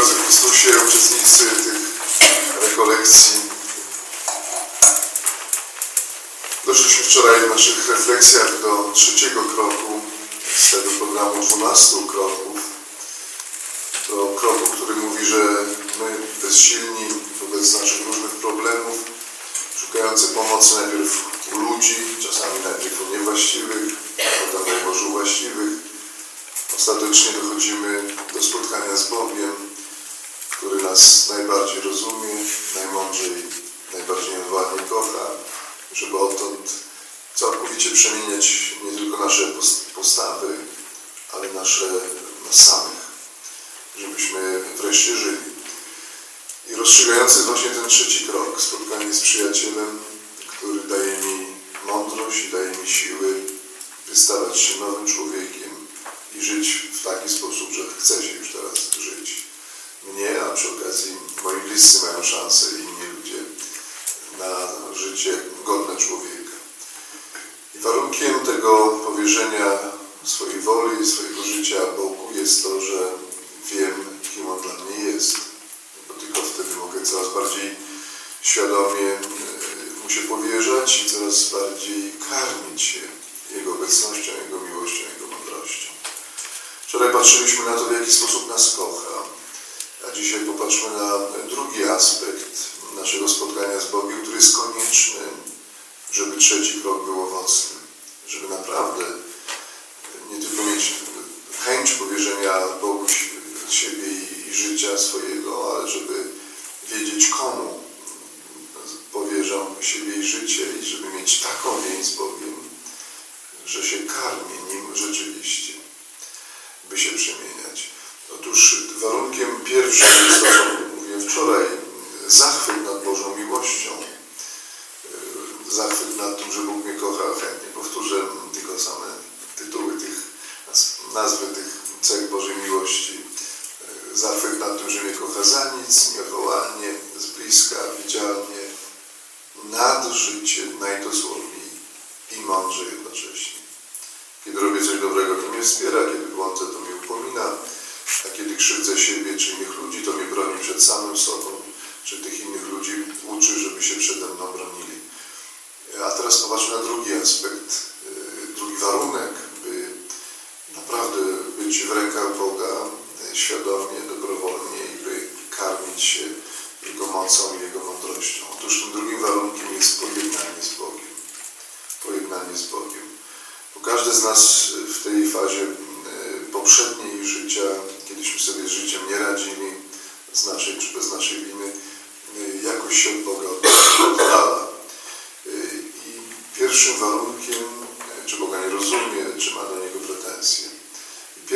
Drodzy Chrystusie, uczestnicy tych rekolekcji, doszliśmy wczoraj w naszych refleksjach do trzeciego kroku z tego programu 12 kroków. Do kroku, który mówi, że my bezsilni wobec naszych różnych problemów, szukający pomocy najpierw u ludzi, czasami najpierw u niewłaściwych, potem u właściwych, ostatecznie dochodzimy do spotkania z Bogiem, nas najbardziej rozumie, najmądrzej, najbardziej odważnie kocha, żeby odtąd całkowicie przemieniać nie tylko nasze postawy, ale nasze nas samych, żebyśmy wreszcie żyli. I rozstrzygający właśnie ten trzeci krok, spotkanie z przyjacielem, który daje mi mądrość i daje mi siły wystawać się nowym człowiekiem i żyć w taki sposób, że chce się już teraz żyć. Mnie, a przy okazji moi bliscy mają szansę inni nazwy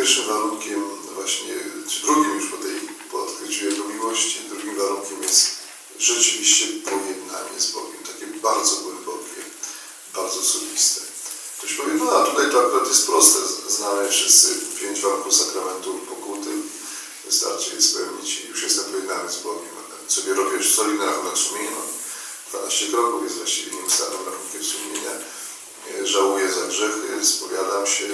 pierwszym warunkiem właśnie, czy drugim już po tej, po odkryciu Jego miłości, drugim warunkiem jest rzeczywiście pojednanie z Bogiem, takie bardzo głębokie, bardzo osobiste. Ktoś powie, no a tutaj to akurat jest proste. Znamy wszyscy pięć warunków sakramentu pokuty. Wystarczy je spełnić i już jestem pojednany z Bogiem. Sobie robię solidny rachunek sumienia. No, 12 kroków jest właściwie nieustannym rachunkiem sumienia. Żałuję za grzechy, spowiadam się,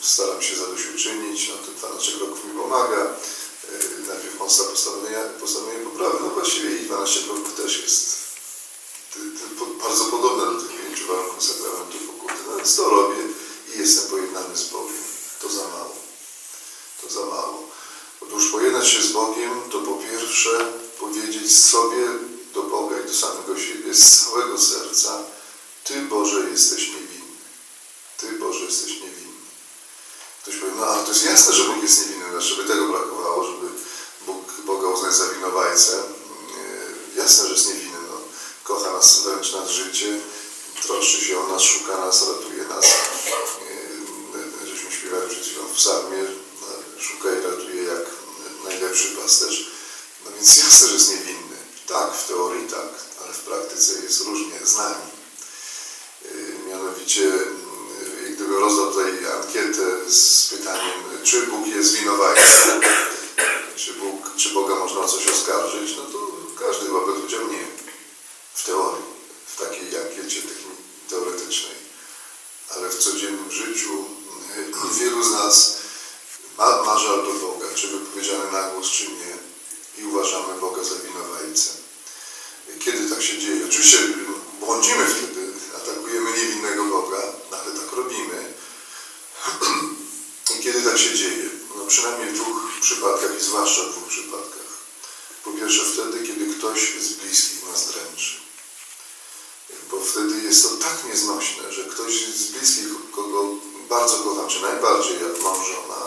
staram się zadośćuczynić. No, te 12 kroków mi pomaga. Najpierw mocne postanowienie, postanowienie poprawy. No właściwie i 12 kroków też jest bardzo podobne do tych pięciu warunków sakramentu pokuty. No więc to robię i jestem pojednany z Bogiem. To za mało. To za mało. Otóż pojednać się z Bogiem to po pierwsze powiedzieć sobie do Boga i do samego siebie z całego serca Ty Boże jesteś niewinny. Ty Boże jesteś niewinny. Ktoś powie, no ale to jest jasne, że Bóg jest niewinny, żeby tego brakowało, żeby Bóg Boga uznać za winowajcę. Jasne, że jest niewinny. No. Kocha nas wręcz nad życie, troszczy się o nas, szuka nas, ratuje nas. Żeśmy śpiewali przed chwilą w psalmie, szuka i ratuje jak najlepszy pasterz. No więc jasne, że jest niewinny. Tak, w teorii tak, ale w praktyce jest różnie z nami. Mianowicie, gdybym rozdał tutaj ankietę z pytaniem, czy Bóg jest winowajcą, czy, Bóg, czy Boga można o coś oskarżyć, no to każdy chyba by powiedział nie. W teorii, w takiej ankiecie teoretycznej. Ale w codziennym życiu wielu z nas ma, ma żal do Boga, czy wypowiedziany na miłosczynię i uważamy Boga za winowajcę. Kiedy tak się dzieje? Oczywiście błądzimy wtedy, atakujemy niewinnego Boga, ale tak robimy. I kiedy tak się dzieje? No przynajmniej w dwóch przypadkach i zwłaszcza w dwóch przypadkach. Po pierwsze wtedy, kiedy ktoś z bliskich nas dręczy. Bo wtedy jest to tak nieznośne, że ktoś z bliskich, kogo bardzo kocham, czy najbardziej jak mąż, żona,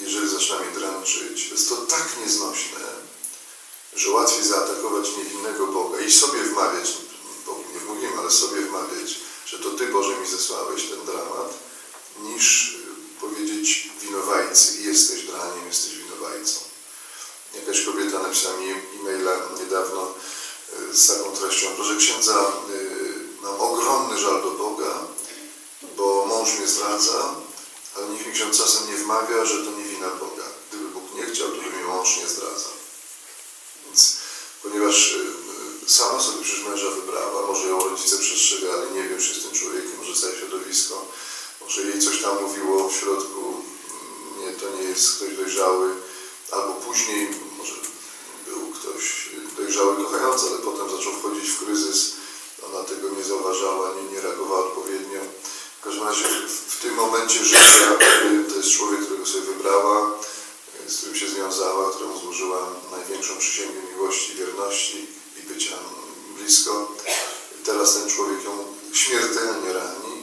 jeżeli zaczyna mnie dręczyć, jest to tak nieznośne, że łatwiej zaatakować niewinnego Boga i sobie wmawiać, Bogu nie mówimy, ale sobie wmawiać, że to Ty Boże mi zesłałeś ten dramat, niż y, powiedzieć winowajcy, jesteś draniem, jesteś winowajcą. Jakaś kobieta napisała mi e-maila niedawno y, z taką treścią, proszę księdza, y, mam ogromny żal do Boga, bo mąż mnie zdradza, ale niech mi ksiądz czasem nie wmawia, że to nie wina Boga. Gdyby Bóg nie chciał, to by mi mąż nie zdradzał. Więc ponieważ y, sama sobie przecież męża wybrała, może ją rodzice przestrzegali, nie wiem, czy jest tym człowiekiem, może całe środowisko, może jej coś tam mówiło w środku, mm, nie, to nie jest ktoś dojrzały, albo później może był ktoś dojrzały kochający, ale potem zaczął wchodzić w kryzys, ona tego nie zauważała, nie, nie reagowała odpowiednio. W każdym razie w, tym momencie życia to jest człowiek, którego sobie wybrała, z którym się związała, któremu złożyła największą przysięgę miłości, wierności i bycia blisko. Teraz ten człowiek ją śmiertelnie rani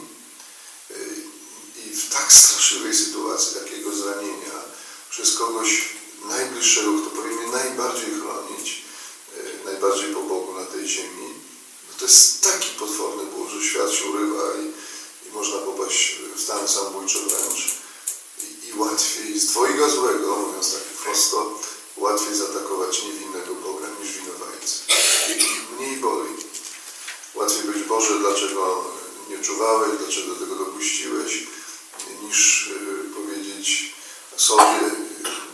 i w tak straszliwej sytuacji takiego zranienia przez kogoś najbliższego, kto powinien najbardziej chronić, najbardziej po Bogu na tej ziemi, no to jest taki potworny ból, że świat się urywa i, i można popaść w stan samobójczy wręcz i, i łatwiej z dwojga złego, mówiąc tak prosto, łatwiej zaatakować niewinnego Boga niż winowajcę. I mniej boli. Łatwiej być Boże, dlaczego nie czuwałeś, dlaczego tego dopuściłeś, niż y, powiedzieć sobie,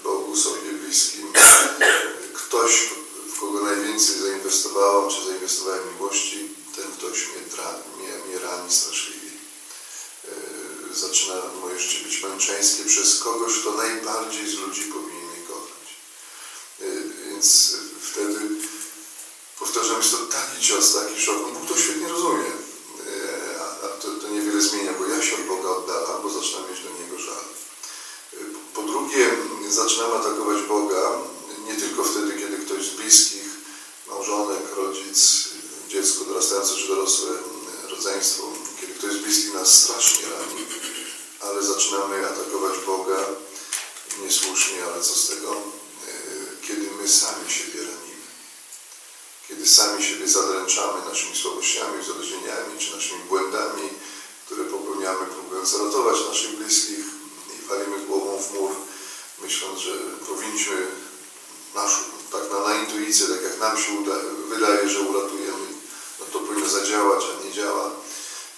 Bogu, sobie bliskim, ktoś, w kogo najwięcej zainwestowałam, czy zainwestowałem miłości, ten ktoś mnie, dra, mnie, mnie rani straszliwie zaczyna moje męczeńskie przez kogoś, kto najbardziej z ludzi powinien mnie kochać. Więc wtedy powtarzam, jest to taki cios, taki szok. No Bóg to świetnie rozumie, a to, to niewiele zmienia, bo ja się od Boga oddalam, bo zaczynam mieć do Niego żal. Po drugie, zaczynam atakować Boga nie tylko wtedy, kiedy ktoś z bliskich, małżonek, rodzic, dziecko dorastające czy dorosłe rodzeństwo, kiedy ktoś z bliskich nas strasznie rani, ale zaczynamy atakować Boga niesłusznie, ale co z tego, kiedy my sami siebie ranimy. Kiedy sami siebie zadręczamy naszymi słabościami, uzależnieniami czy naszymi błędami, które popełniamy, próbując ratować naszych bliskich i walimy głową w mur, myśląc, że powinniśmy nasz, tak na, na intuicję, tak jak nam się uda, wydaje, że uratujemy, no to powinno zadziałać, a nie działa.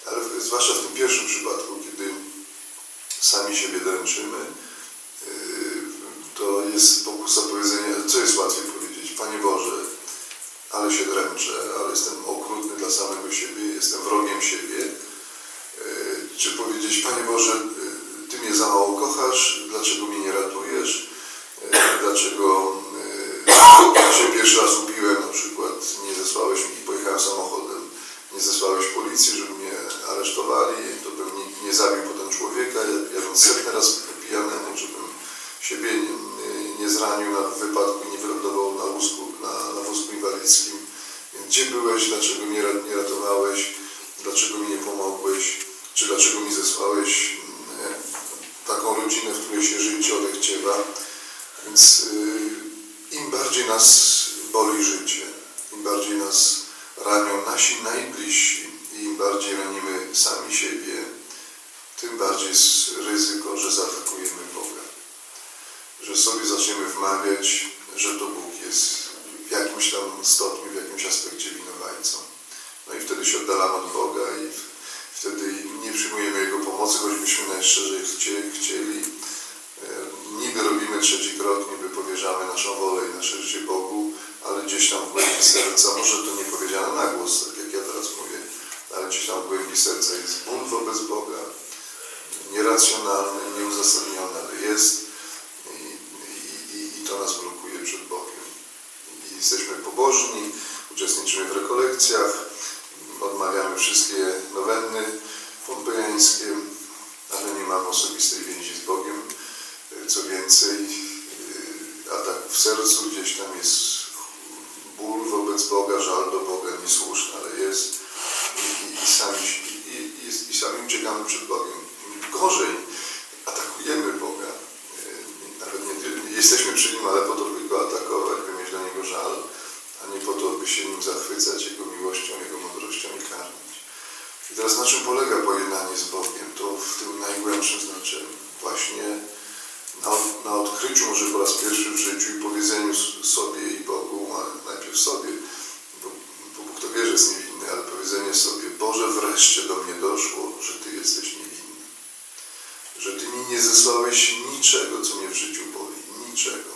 Ale zwłaszcza w tym pierwszym przypadku, sami siebie dręczymy, to jest pokusa powiedzenia, co jest łatwiej powiedzieć, Panie Boże, ale się dręczę, ale jestem okrutny dla samego siebie, jestem wrogiem siebie, czy powiedzieć, Panie Boże, Ty mnie za mało kochasz, dlaczego mnie nie ratujesz, dlaczego jak się pierwszy raz upiłem na przykład, nie zesłałeś mi i pojechałem samochodem, nie zesłałeś policji, żeby mnie aresztowali, to bym nie, nie zabił potem człowieka, ja, ja bym setny raz pijanemu, żebym siebie nie, nie zranił na wypadku, nie wylądował na wózku, na, na wózku inwalidzkim. Gdzie byłeś, dlaczego mnie nie ratowałeś, dlaczego mi nie pomogłeś, czy dlaczego mi zesłałeś taką rodzinę, w której się życie odechciewa. Więc yy, im bardziej nas boli życie, im bardziej nas ranią nasi najbliżsi i im bardziej ranimy sami siebie, tym bardziej jest ryzyko, że zaatakujemy Boga. Że sobie zaczniemy wmawiać, że to Bóg jest w jakimś tam stopniu, w jakimś aspekcie winowajcą. No i wtedy się oddalamy od Boga i wtedy nie przyjmujemy Jego pomocy, choćbyśmy najszczerzej chcieli. Niby robimy trzeci krok, niby powierzamy naszą wolę i nasze życie Bogu, ale gdzieś tam w głębi serca, może to nie powiedziane na głos, tak jak ja teraz mówię, ale gdzieś tam w głębi serca jest bunt wobec Boga, nieracjonalny, nieuzasadniony, ale jest i, i, i to nas blokuje. jesteśmy pobożni, uczestniczymy w odmawiamy wszystkie nowenny pompejańskie, ale nie mamy osobistej więzi z Bogiem. Co więcej, a tak w sercu gdzieś tam jest ból wobec Boga, żal do Boga, niesłuszny, ale jest i, i, sami, i, i, i sami uciekamy przed Bogiem. Gorzej, atakujemy Boga. Nawet nie, nie jesteśmy przy Nim, ale po to, by Go atakować, by mieć do Niego żal, a nie po to, by się Nim zachwycać, Jego miłością, Jego mądrością i karmić. Na czym polega pojednanie z Bogiem? To w tym najgłębszym znaczeniu. Właśnie na, na odkryciu może po raz pierwszy w życiu i powiedzeniu sobie i Bogu, a najpierw sobie, bo, bo Bóg to wie, że jest niewinny, ale powiedzenie sobie, Boże, wreszcie do mnie doszło, że Ty jesteś niewinny. Że Ty mi nie zesłałeś niczego, co mnie w życiu boli. Niczego.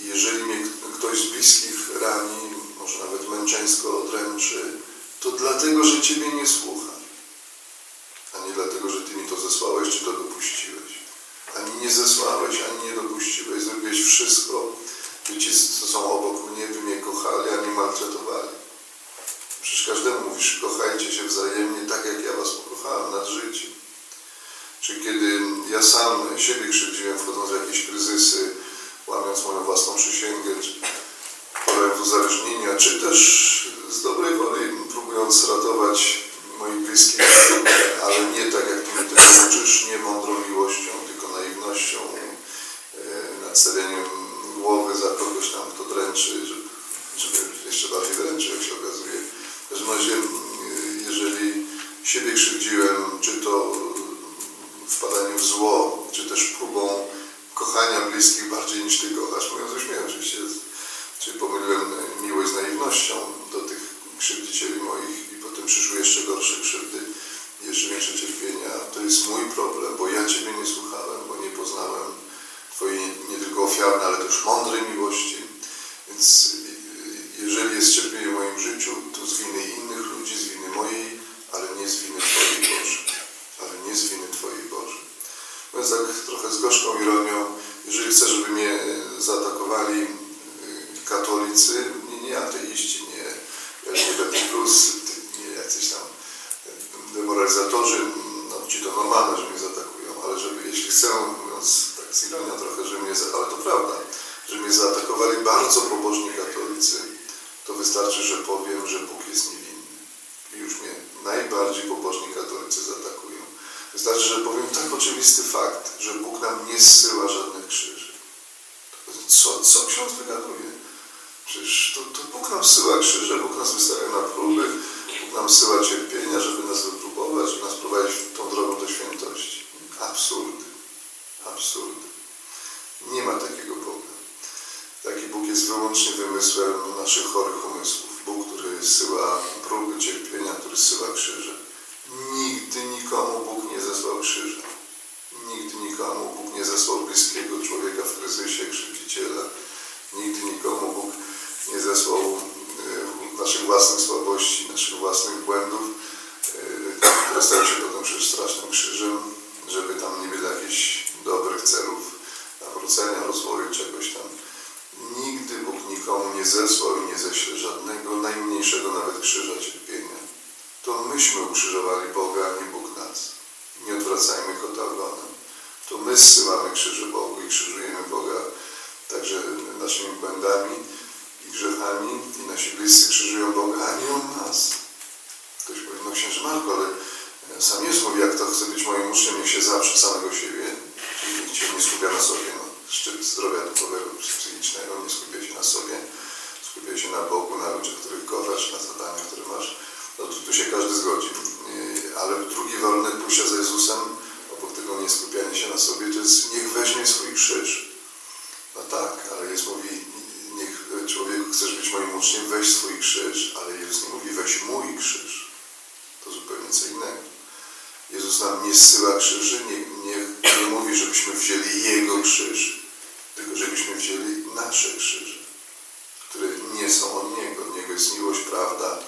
I jeżeli mnie ktoś z bliskich rani, może nawet męczeńsko odręczy, to dlatego, że Ciebie nie słucha. A nie dlatego, że Ty mi to zesłałeś, czy to dopuściłeś. Ani nie zesłałeś, ani nie dopuściłeś. Zrobiłeś wszystko, by ci, co są obok mnie, by mnie kochali, a nie maltretowali. Przecież każdemu mówisz, kochajcie się wzajemnie, tak jak ja was pokochałem nad życiem. Czy kiedy ja sam siebie krzywdziłem, wchodząc w jakieś kryzysy, łamiąc moją własną przysięgę, czy wpadając w uzależnienia, czy też z dobrej woli próbując ratować moich bliskich, ale nie tak jak Ty mnie tego uczysz, nie mądrą miłością, tylko naiwnością, e, nadstawieniem głowy za kogoś tam, kto dręczy, żeby, żeby jeszcze bardziej dręczy, jak się okazuje. W każdym razie, e, jeżeli siebie krzywdziłem, czy to wpadaniem w zło, czy też próbą kochania bliskich bardziej niż Ty kochasz, mówiąc uśmiechem oczywiście, czyli pomyliłem miłość z naiwnością do tych krzywdzicieli moich i potem przyszły jeszcze gorsze krzywdy, jeszcze większe cierpienia. To jest mój problem, bo ja Ciebie nie słuchałem, bo nie poznałem Twojej nie tylko ofiarnej, ale też mądrej miłości. Więc jeżeli jest cierpienie w moim życiu, to z winy innych ludzi, z winy mojej, ale nie z winy Twojej Boże. Ale nie z winy Twojej Boże. Więc tak trochę z gorzką ironią, jeżeli chcę, żeby mnie zaatakowali katolicy, nie, nie ateiści, nie LGBT+, nie jacyś tam demoralizatorzy, no ci to normalne, że mnie zaatakują, ale żeby, jeśli chcę, mówiąc tak z ironią trochę, że mnie, ale to prawda, że mnie zaatakowali bardzo pobożni katolicy, to wystarczy, że powiem, że Bóg jest niewinny. I już mnie najbardziej pobożni katolicy zaatakują. Wystarczy, że powiem tak oczywisty fakt, że Bóg nam nie zsyła żadnych krzyży. Co, co ksiądz wygaduje? Przecież to, to Bóg nam syła krzyże, Bóg nas wystawia na próby, Bóg nam syła cierpienia, żeby nas prowadzić tą drogą do świętości. Absurdy. Absurdy. Nie ma takiego Boga. Taki Bóg jest wyłącznie wymysłem naszych chorych umysłów. Bóg, który syła próby cierpienia, który syła krzyże. Nigdy nikomu Bóg nie zesłał krzyża. Nigdy nikomu Bóg nie zesłał bliskiego człowieka w kryzysie, krzywdziciela. Nigdy nikomu Bóg nie zesłał naszych własnych słabości, naszych własnych błędów, które stają się potem przecież strasznym krzyżem, żeby tam nie było jakichś dobrych celów nawrócenia, rozwoju, czegoś tam. Nigdy Bóg nikomu nie zesłał i nie ześle nawet krzyża cierpienia. To myśmy ukrzyżowali Boga, a nie Bóg nas. Nie odwracajmy kota ogonem. To my zsyłamy krzyże Bogu i krzyżujemy Boga także naszymi błędami i grzechami i nasi bliscy krzyżują Boga, a nie On nas. Ktoś powie, no księży Marko, ale sam Jezus mówi, jak to chce być moim uczniem, niech się zaprze samego siebie, czyli się nie skupia na sobie, no, szczyt zdrowia duchowego, psychicznego, nie skupia się na sobie, skupia się na Bogu, na ludziach, których kochasz, na zadaniach, które masz. No tu, tu się każdy zgodzi. Ale drugi warunek pójścia za Jezusem, obok tego nie skupiania się na sobie, to jest niech weźmie swój krzyż. No tak, ale Jezus mówi, niech człowieku chcesz być moim uczniem, weź swój krzyż, ale Jezus nie mówi, weź mój krzyż. To zupełnie co innego. Jezus nam nie zsyła krzyży, nie, nie, nie mówi, żebyśmy wzięli Jego krzyż, tylko żebyśmy wzięli nasze krzyże, które nie są od Niego. Od Niego jest miłość, prawda,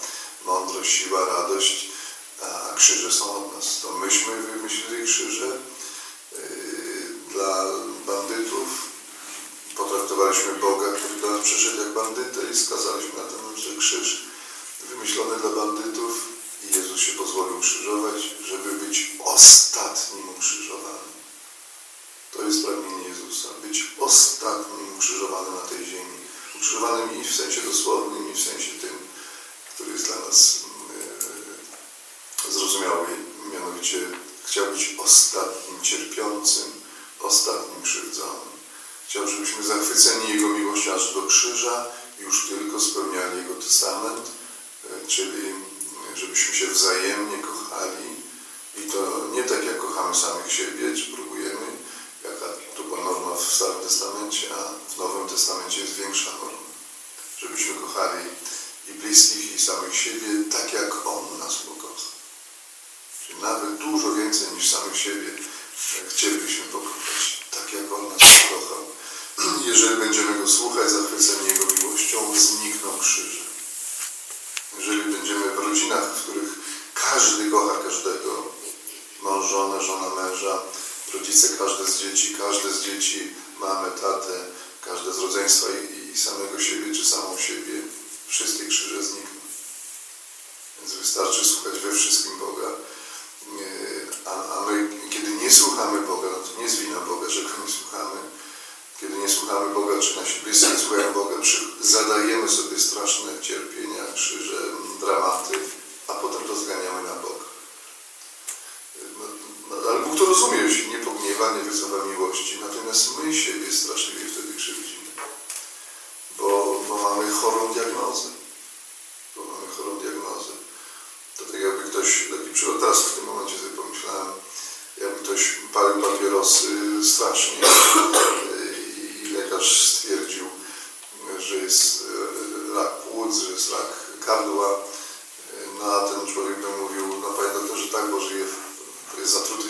mądrość, siła, radość, a krzyże są od nas. To myśmy wymyślili krzyże yy, dla bandytów, potraktowaliśmy Boga, który do nas przyszedł jak bandytę i skazaliśmy na ten krzyż wymyślony dla bandytów i Jezus się pozwolił krzyżować, żeby być ostatnim ukrzyżowanym. To jest pragnienie Jezusa, być ostatnim ukrzyżowanym na tej ziemi. Ukrzyżowanym i w sensie dosłownym, i w sensie tym, który jest dla nas e, zrozumiały. Mianowicie chciał być ostatnim cierpiącym, ostatnim krzywdzonym. Chciał, żebyśmy zachwyceni Jego miłością aż do krzyża już tylko spełniali Jego testament, e, czyli żebyśmy się wzajemnie kochali i to nie tak jak kochamy samych siebie, czy próbujemy, jaka to była norma w Starym Testamencie, a w Nowym Testamencie jest większa norma. Żebyśmy kochali i bliskich, i samych siebie tak jak On nas pokocha. Czyli nawet dużo więcej niż samych siebie chcielibyśmy pokochać, tak jak On nas pokochał. Jeżeli będziemy Go słuchać, zachwyceni Jego miłością, znikną krzyże. Jeżeli będziemy w rodzinach, w których każdy kocha każdego, mąż, żona, męża, rodzice, każde z dzieci, każde z dzieci, mamy, tatę, każde z rodzeństwa i samego siebie, czy samą siebie, wszystkie krzyże znikną. Więc wystarczy słuchać we wszystkim Boga. A, a my, kiedy nie słuchamy Boga, no to nie jest wina Boga, że Go nie słuchamy. Kiedy nie słuchamy Boga, czy bliscy nie słuchają Boga, zadajemy sobie straszne cierpienia, krzyże, dramaty, a potem to zganiamy na Boga. No, no, ale Bóg to rozumie, się nie pogniewa, nie wycofa miłości, natomiast my siebie straszliwie wtedy mamy chorą diagnozę. Bo mamy chorą diagnozę. To tak jakby ktoś, taki przykład teraz w tym momencie sobie pomyślałem, jakby ktoś palił papierosy strasznie i lekarz stwierdził, że jest rak płuc, że jest rak gardła, no a ten człowiek by mówił, no panie doktorze, tak, bo żyje, to jest zatrute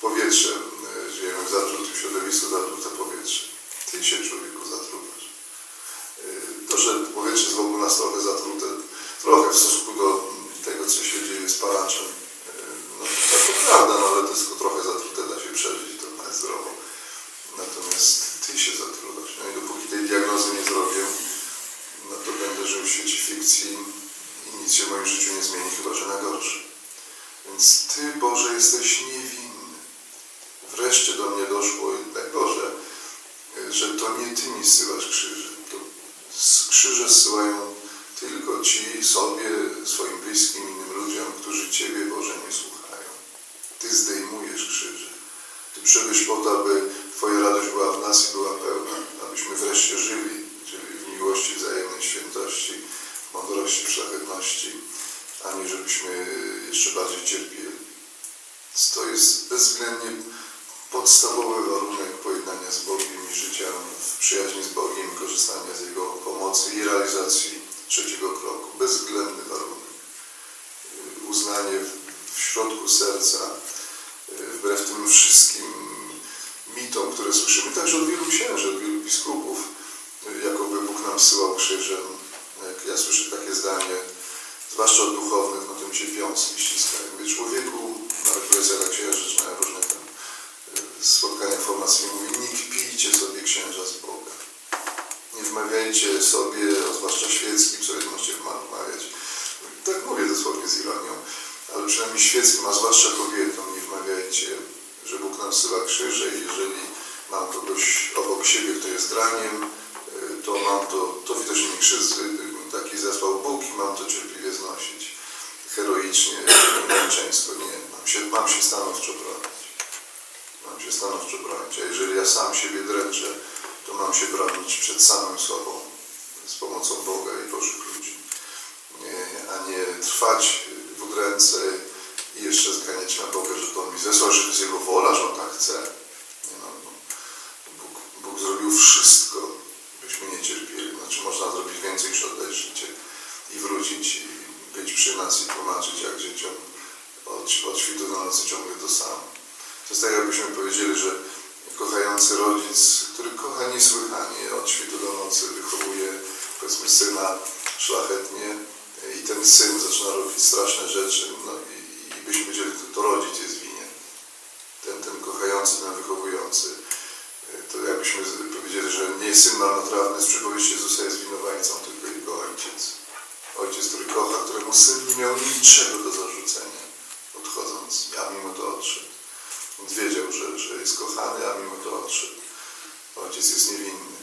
powietrze, żyjemy w zatrutym środowisku, zatrute powietrze. Ty się człowieku zatruwasz. To, że powietrze jest wokół nas trochę zatrute, trochę w stosunku do tego, co się dzieje z palaczem, no to prawda, no ale to jest tylko trochę zatrute, da się przeżyć, to jest zdrowo. Natomiast ty się zatruwasz. No i dopóki tej diagnozy nie zrobię, no to będę żył w świecie fikcji i nic się w moim życiu nie zmieni, chyba że na gorsze. Więc Ty, Boże, jesteś niewinny. Wreszcie do mnie doszło, tak Boże, że to nie Ty mi zsyłasz krzyże. To krzyże zsyłają tylko Ci, sobie, swoim bliskim, innym ludziom, którzy Ciebie, Boże, nie słuchają. Ty zdejmujesz krzyże. Ty przybyłeś po to, aby Twoja radość była w nas i była pełna, abyśmy wreszcie żyli, czyli w miłości, wzajemnej świętości, mądrości, szlachetności, a nie żebyśmy jeszcze bardziej cierpieli. To jest bezwzględnie podstawowy warunek pojednania z Bogiem i życia w przyjaźni z Bogiem, korzystania z Jego pomocy i realizacji trzeciego kroku. Bezwzględny warunek. Uznanie w środku serca, wbrew tym wszystkim mitom, które słyszymy także od wielu księży, od wielu biskupów, jakoby Bóg nam syłał krzyżem. Ja słyszę takie zdanie, zwłaszcza od duchownych, no to mi się wiązki ściskają. Mówię, człowieku, na rekolekcjach dla księży, czy na różne tam spotkaniach formacji mówi, nie kpijcie sobie księża z Boga. Nie wmawiajcie sobie, a zwłaszcza świeckim sobie możecie wmawiać. Tak mówię dosłownie z ironią, ale przynajmniej świeckim, a zwłaszcza kobietom, nie wmawiajcie, że Bóg nam syła krzyże i jeżeli mam kogoś obok siebie, kto jest draniem, to mam to, to widocznie nie krzyż, taki zesłał Bóg i mam to cierpliwie znosić. Heroicznie, męczeństwo. Nie, mam się, mam się stanowczo bronić. Mam się stanowczo bronić. A jeżeli ja sam siebie dręczę, to mam się bronić przed samym sobą z pomocą Boga i Bożych ludzi. Nie, a nie trwać w udręce i jeszcze zganiać na Boga, że to On mi zesłał, że to jest Jego wola, że On tak chce. Nie, no, no. Bóg, Bóg zrobił wszystko, Znaczy można zrobić więcej niż oddać życie i wrócić i być przy nas i tłumaczyć jak dzieciom od, od świtu do nocy ciągle to samo. To jest tak jakbyśmy powiedzieli, że kochający rodzic, który kocha niesłychanie od świtu do nocy, wychowuje powiedzmy syna szlachetnie i ten syn zaczyna robić straszne rzeczy no i, i byśmy powiedzieli, że to rodzic jest winien. Ten, ten kochający, ten wychowujący. To jakbyśmy powiedzieli, że nie syn marnotrawny z przypowieści Jezusa jest winowajcą, tylko jego ojciec. Ojciec, który kocha, któremu syn nie miał niczego do zarzucenia, odchodząc, a mimo to odszedł. Więc wiedział, że, że jest kochany, a mimo to odszedł. Ojciec jest niewinny.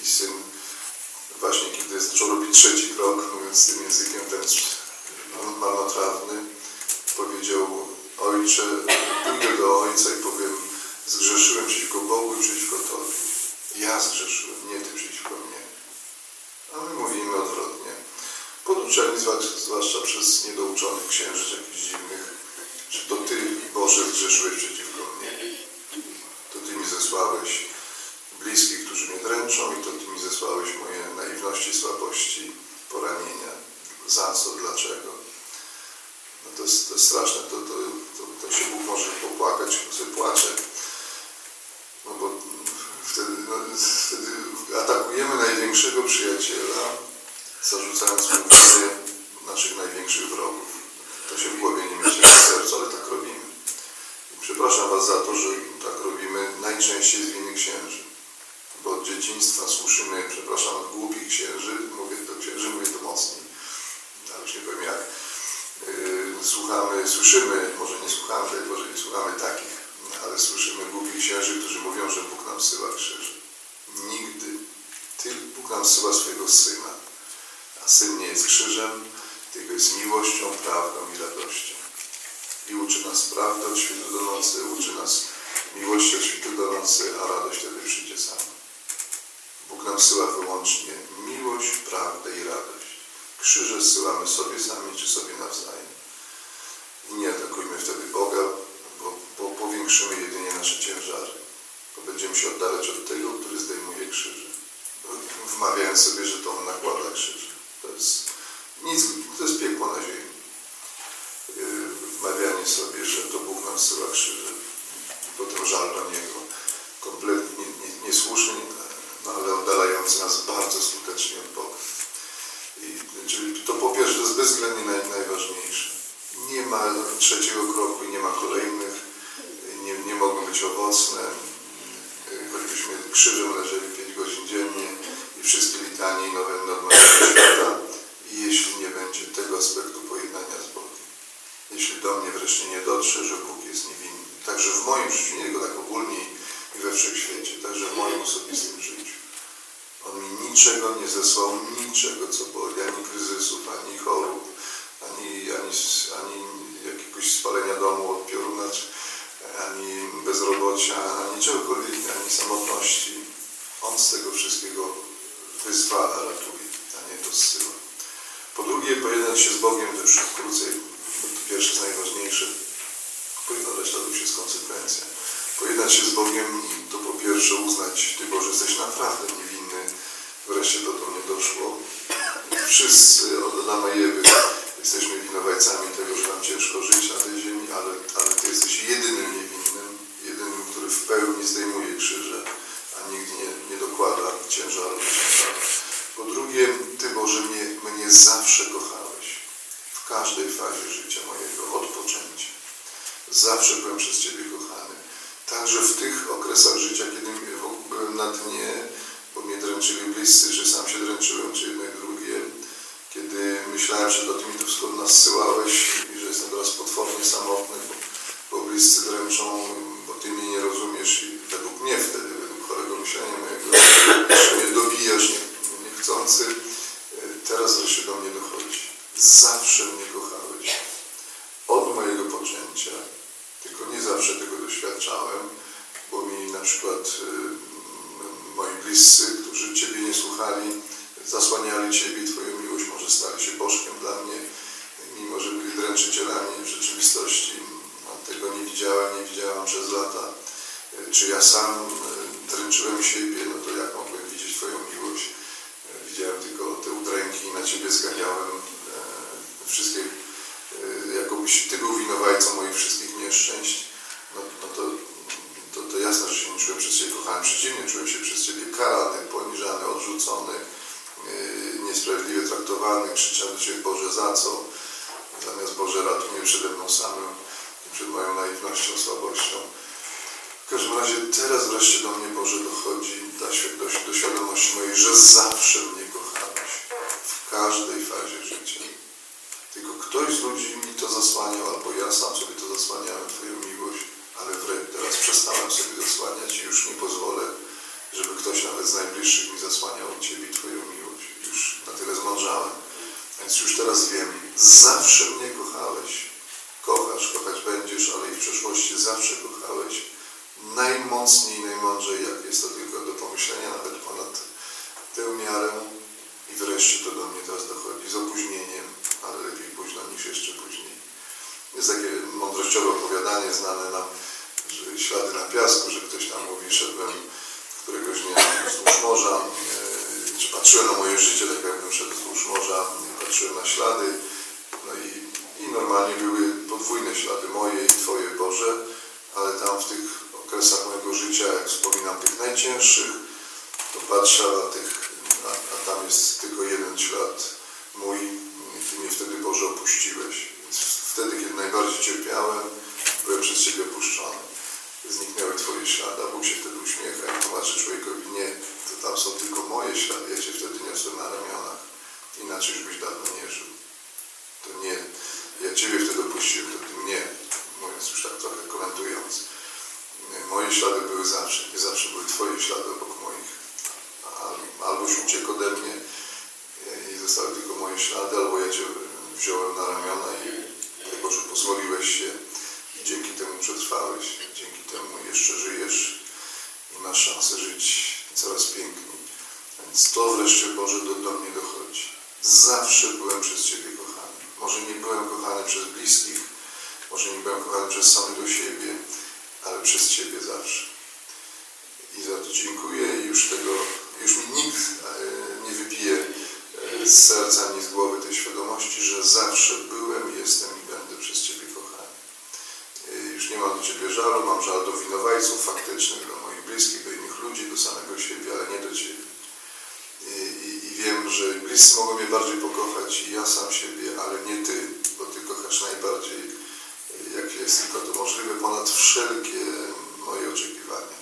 I, i syn właśnie kiedy zaczął robić trzeci krok, mówiąc tym językiem wręcz marnotrawny, powiedział Ojcze, pójdę do Ojca i powiem zgrzeszyłem przeciwko Bogu i przeciwko Tobie. Ja zgrzeszyłem, nie Ty przeciwko mnie. A my mówimy odwrotnie. Poduczeni, zwłaszcza przez niedouczonych księży jakichś dziwnych, że to Ty, Boże, zgrzeszyłeś przeciwko mnie. To Ty mi zesłałeś bliskich, którzy mnie dręczą i to Ty mi zesłałeś moje naiwności, słabości, poranienia. Za co, dlaczego? No to, jest, to jest straszne, to, to, to, to się Bóg może popłakać, sobie płacze. No bo wtedy, no, wtedy atakujemy największego przyjaciela, zarzucając mu winy naszych największych wrogów. To się w głowie nie mieści w sercu, ale tak robimy. I przepraszam Was za to, że tak robimy najczęściej z winy księży. Bo dzieciństwa słyszymy, przepraszam, od głupich księży, mówię do księży, mówię to mocniej, ale już nie powiem jak. Yy, słuchamy, słyszymy, może nie słuchamy, może nie słuchamy takich, ale słyszymy głupich księży, którzy mówią, że Bóg nam syła krzyż. Nigdy. Tylko Bóg nam syła swojego Syna. A Syn nie jest krzyżem, tylko jest miłością, prawdą i radością. I uczy nas prawdy od świtu do nocy, uczy nas miłości od świtu do nocy, a radość wtedy przyjdzie sama. Bóg nam syła wyłącznie miłość, prawdę i radość. Krzyże zsyłamy sobie sami czy sobie nawzajem. I nie atakujmy wtedy Boga, bo, bo powiększymy jedynie nasze ciężary. Bo będziemy się oddalać od tego, który zdejmuje krzyże. Wmawiając sobie, że to On nakłada krzyże. To jest nic, to jest piekło na ziemi. Yy, wmawianie sobie, że to Bóg nam zsyła krzyże. Potem żal do Niego. Kompletnie niesłuszny, ale oddalający nas bardzo skutecznie od Boga. I, czyli to po pierwsze, jest bezwzględnie naj, najważniejsze. Nie ma trzeciego kroku i nie ma kolejnych. Nie, nie mogą być owocne. Choćbyśmy krzyżem leżeli 5 godzin dziennie i wszystkie litanie i nowe odmawiania świata. Jeśli nie będzie tego aspektu pojednania z Bogiem. Jeśli do mnie wreszcie nie dotrze, że Bóg jest niewinny. Także w moim życiu, nie tylko tak ogólnie i we wszechświecie, także w moim osobistym życiu. On mi niczego nie zesłał, niczego, co boli, ani kryzysów, ani chorób, ani, ani, ani jakiegoś spalenia domu od pioruna, ani bezrobocia, ani czegokolwiek, ani samotności. On z tego wszystkiego wyzwala, ratuje, a nie to zsyła. Po drugie, pojednać się z Bogiem, to już krócej, bo to pierwsze najważniejsze, reszta to już jest konsekwencja. Pojednać się z Bogiem, to po pierwsze uznać, Ty Boże, jesteś naprawdę niewinny, wreszcie do to nie doszło. Wszyscy od Adama i Ewy jesteśmy winowajcami tego, że nam ciężko żyć na tej ziemi, ale, ale Ty jesteś jedynym niewinnym, jedynym, który w pełni zdejmuje krzyże, a nigdy nie, nie dokłada ciężaru do ciężaru. Po drugie, Ty Boże mnie, mnie zawsze kochałeś. W każdej fazie życia mojego, od poczęcia. Zawsze byłem przez Ciebie kochany. Także w tych okresach życia, kiedy byłem na dnie, bo mnie dręczyli bliscy, czy sam się dręczyłem, czy jedno i drugie, kiedy myślałem, że do Ty mi to wszystko nasyłałeś i że jestem teraz potwornie samotny, bo, bo bliscy dręczą, bo Ty mnie nie rozumiesz i według mnie wtedy, według chorego myślenia mojego, że mnie dobijasz nie, niechcący. Teraz wreszcie do mnie dochodzi. Zawsze mnie kochałeś. Od mojego poczęcia. Tylko nie zawsze tego doświadczałem, bo mi na przykład y, moi bliscy, którzy Ciebie nie słuchali, zasłaniali Ciebie i Twoją miłość, może stali się bożkiem dla mnie, mimo że byli dręczycielami w rzeczywistości. No, tego nie widziałem, nie widziałam przez lata. Y, czy ja sam y, dręczyłem siebie, no to jak mogłem widzieć Twoją miłość? Y, widziałem tylko te udręki na Ciebie zganiałem zostały tylko moje ślady, albo ja Cię wziąłem na ramiona i tego, że pozwoliłeś się i dzięki temu przetrwałeś, dzięki temu jeszcze żyjesz i masz szansę żyć coraz piękniej. Więc to wreszcie Boże do, do mnie dochodzi. Zawsze byłem przez Ciebie kochany. Może nie byłem kochany przez bliskich, może nie byłem kochany przez samego siebie, ale przez Ciebie zawsze. I za to dziękuję i już tego, już mi nikt e, nie wypije z serca ani z głowy tej świadomości, że zawsze byłem, jestem i będę przez Ciebie kochany. E, Już nie mam do Ciebie żalu, mam żal do winowajców faktycznych, do moich bliskich, do innych ludzi, do samego siebie, ale nie do Ciebie. I, i, i wiem, że bliscy mogą mnie bardziej pokochać i ja sam siebie, ale nie Ty, bo Ty kochasz najbardziej, e, jak jest tylko to możliwe, ponad wszelkie moje oczekiwania.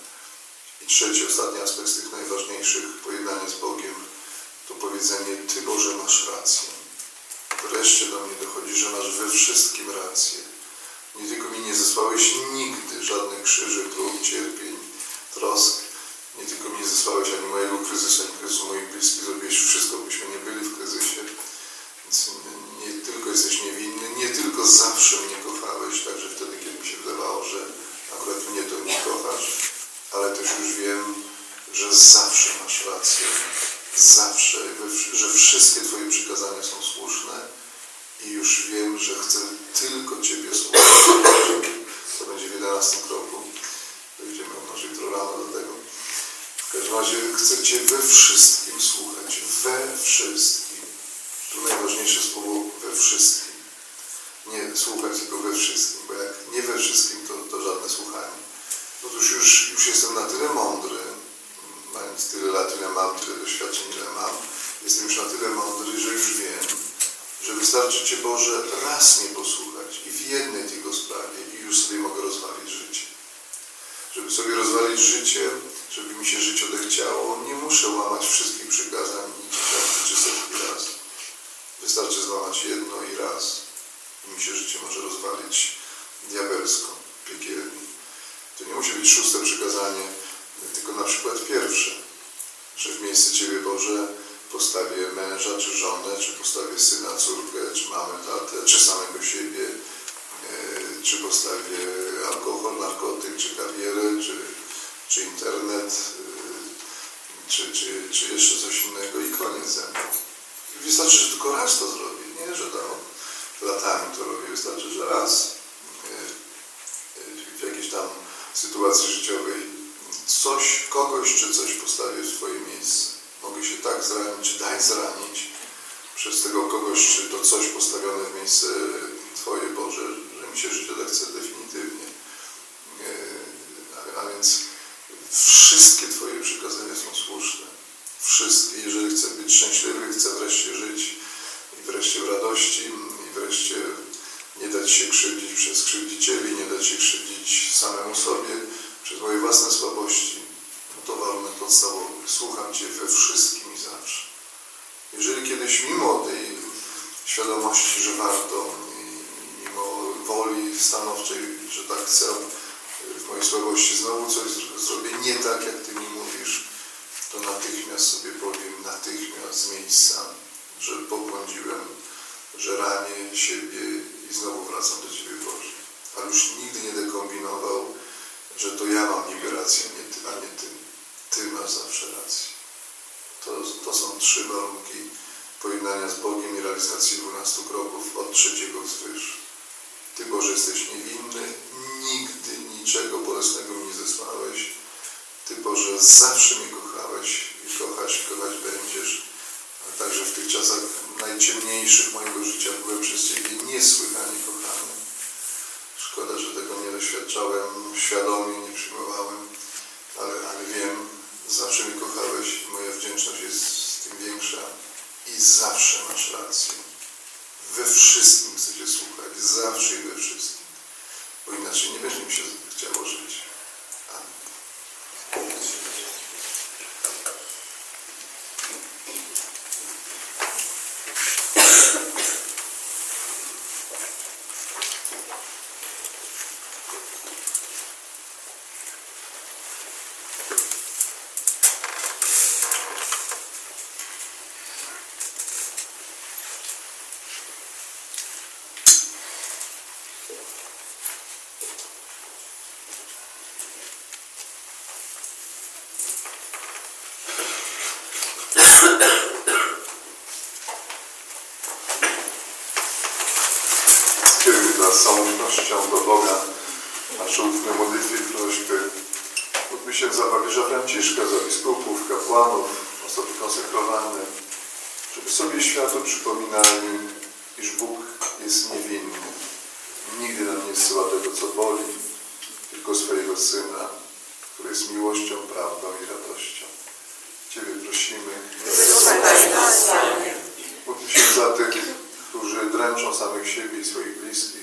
I trzeci, ostatni aspekt z tych najważniejszych, pojednanie z Bogiem, powiedzenie Ty Boże masz rację. Wreszcie do mnie dochodzi, że masz we wszystkim rację. Nie tylko mi nie zesłałeś nigdy żadnych krzyży, prób, cierpień, trosk. Nie tylko mi nie zesłałeś ani mojego kryzysu, ani kryzysu moich bliskich. Zrobiłeś wszystko, byśmy nie byli w kryzysie. Więc nie, tylko jesteś niewinny, nie tylko zawsze mnie kochałeś, także wtedy, kiedy mi się wydawało, że akurat mnie to nie kochasz, ale też już wiem, że zawsze masz rację. Zawsze, że wszystkie Twoje przykazania są słuszne i już wiem, że chcę tylko Ciebie słuchać. To będzie w 11 kroku. Dojdziemy może jutro rano do tego. W każdym razie chcę Cię we wszystkim słuchać. We wszystkim. Tu najważniejsze słowo we wszystkim. Nie słuchać, tylko we wszystkim, bo jak nie we wszystkim, to, to żadne słuchanie. Otóż już, już jestem na tyle mądry, mając tyle lat, ile mam, tyle doświadczeń, ile mam, jestem już na tyle mądry, że już wiem, że wystarczy Cię Boże raz nie posłuchać i w jednej tylko sprawie i już sobie mogę rozwalić życie. Żeby sobie rozwalić życie, żeby mi się życie odechciało, nie muszę łamać wszystkich przykazań i dziesiątki czy setki razy. Wystarczy złamać jedno i raz i mi się życie może rozwalić diabelsko, piekielnie. To nie musi być szóste przykazanie, tylko na przykład pierwsze, że w miejsce Ciebie Boże postawię męża czy żonę, czy postawię syna, córkę, czy mamę, tatę, czy samego siebie, e, czy postawię alkohol, narkotyk, czy karierę, czy, czy internet, e, czy, czy, czy jeszcze coś innego i koniec ze mną. Wystarczy, że tylko raz to zrobię, nie, że tam latami to robię, wystarczy, że raz e, w jakiejś tam sytuacji życiowej coś, kogoś czy coś postawię w Twoje miejsce. Mogę się tak zranić, czy daj zranić przez tego kogoś, czy to coś postawione w miejsce Twoje Boże, że mi się życie tak chce definitywnie. E, A, a więc wszystkie Twoje przykazania są słuszne. Wszystkie. Jeżeli chcę być szczęśliwy, chcę wreszcie żyć i wreszcie w radości i wreszcie nie dać się krzywdzić przez krzywdzicieli, nie dać się krzywdzić samemu sobie, przez moje wszystkim i zawsze. Jeżeli kiedyś mimo tej świadomości, że warto, i mimo woli stanowczej, że tak chcę, w mojej słabości znowu coś zro- zrobię nie tak, jak Ty mi mówisz, to natychmiast sobie powiem, natychmiast z miejsca, że pobłądziłem, że ranię siebie i znowu wracam do Ciebie Boże. Ale już nigdy nie dekombinował, że to ja mam niby rację, a nie Ty, a nie ty. ty masz zawsze rację. To, to są trzy warunki pojednania z Bogiem i realizacji 12 kroków od trzeciego wzwyż. Ty Boże jesteś niewinny, nigdy niczego bolesnego mi nie zesłałeś. Ty Boże zawsze mnie kochałeś i kochasz i kochać będziesz. A także w tych czasach najciemniejszych mojego życia byłem przez Ciebie niesłychanie kochany. Szkoda, że tego nie doświadczałem, świadomie nie przyjmowałem, ale, ale wiem, zawsze mnie kochałeś i moja wdzięczność jest tym większa i zawsze masz rację. We wszystkim chcecie słuchać, zawsze i we wszystkim, bo inaczej nie będzie mi się chciało żyć. Nas z całą ufnością do Boga, nasze ufne modlitwy i prośby. Módlmy się za papieża Franciszka, za biskupów, kapłanów, osoby konsekrowane, żeby sobie światu przypominali, iż Bóg jest niewinny. Nigdy nam nie zsyła tego, co boli, tylko swojego Syna, który jest miłością, prawdą i radością. Ciebie prosimy. Módlmy się za tych, którzy dręczą samych siebie i swoich bliskich,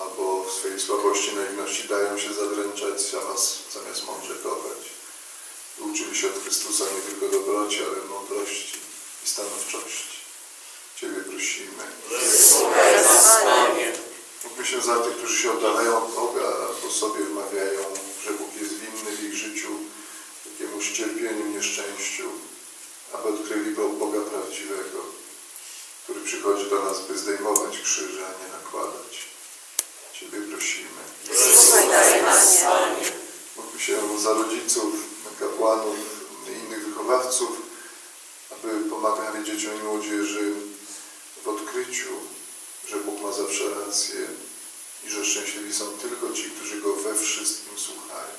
albo w swojej słabości, naiwności dają się zadręczać zamiast, zamiast mądrze kochać. I Uczyli się od Chrystusa nie tylko dobroci, ale mądrości i stanowczości. Ciebie prosimy. Módlmy się za tych, którzy się oddalają od Boga, albo sobie wmawiają, że Bóg jest winny w ich życiu, jakiemuś cierpieniu, nieszczęściu, aby odkryli Bo- Boga prawdziwego, który przychodzi do nas, by zdejmować krzyże, a nie nakładać. Ciebie prosimy. Módlmy się za rodziców, kapłanów i innych wychowawców, aby pomagali dzieciom i młodzieży w odkryciu, że Bóg ma zawsze rację i że szczęśliwi są tylko ci, którzy Go we wszystkim słuchają.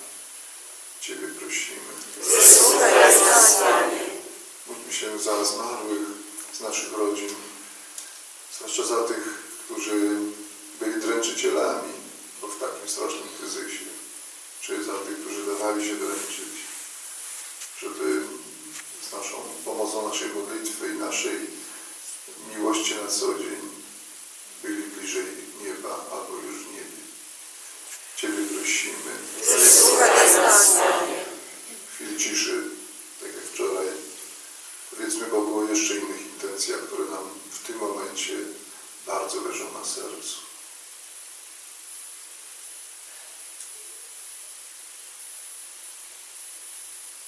Ciebie prosimy. Módlmy się za zmarłych z naszych rodzin, zwłaszcza za tych, którzy byli dręczycielami, bo w takim strasznym kryzysie, czy za tych, którzy dawali się dręczyć, żeby z naszą pomocą naszej modlitwy i naszej miłości na co dzień byli bliżej nieba albo już w niebie. Ciebie prosimy. W chwili ciszy, tak jak wczoraj, powiedzmy Bogu o jeszcze innych intencjach, które nam w tym momencie bardzo leżą na sercu.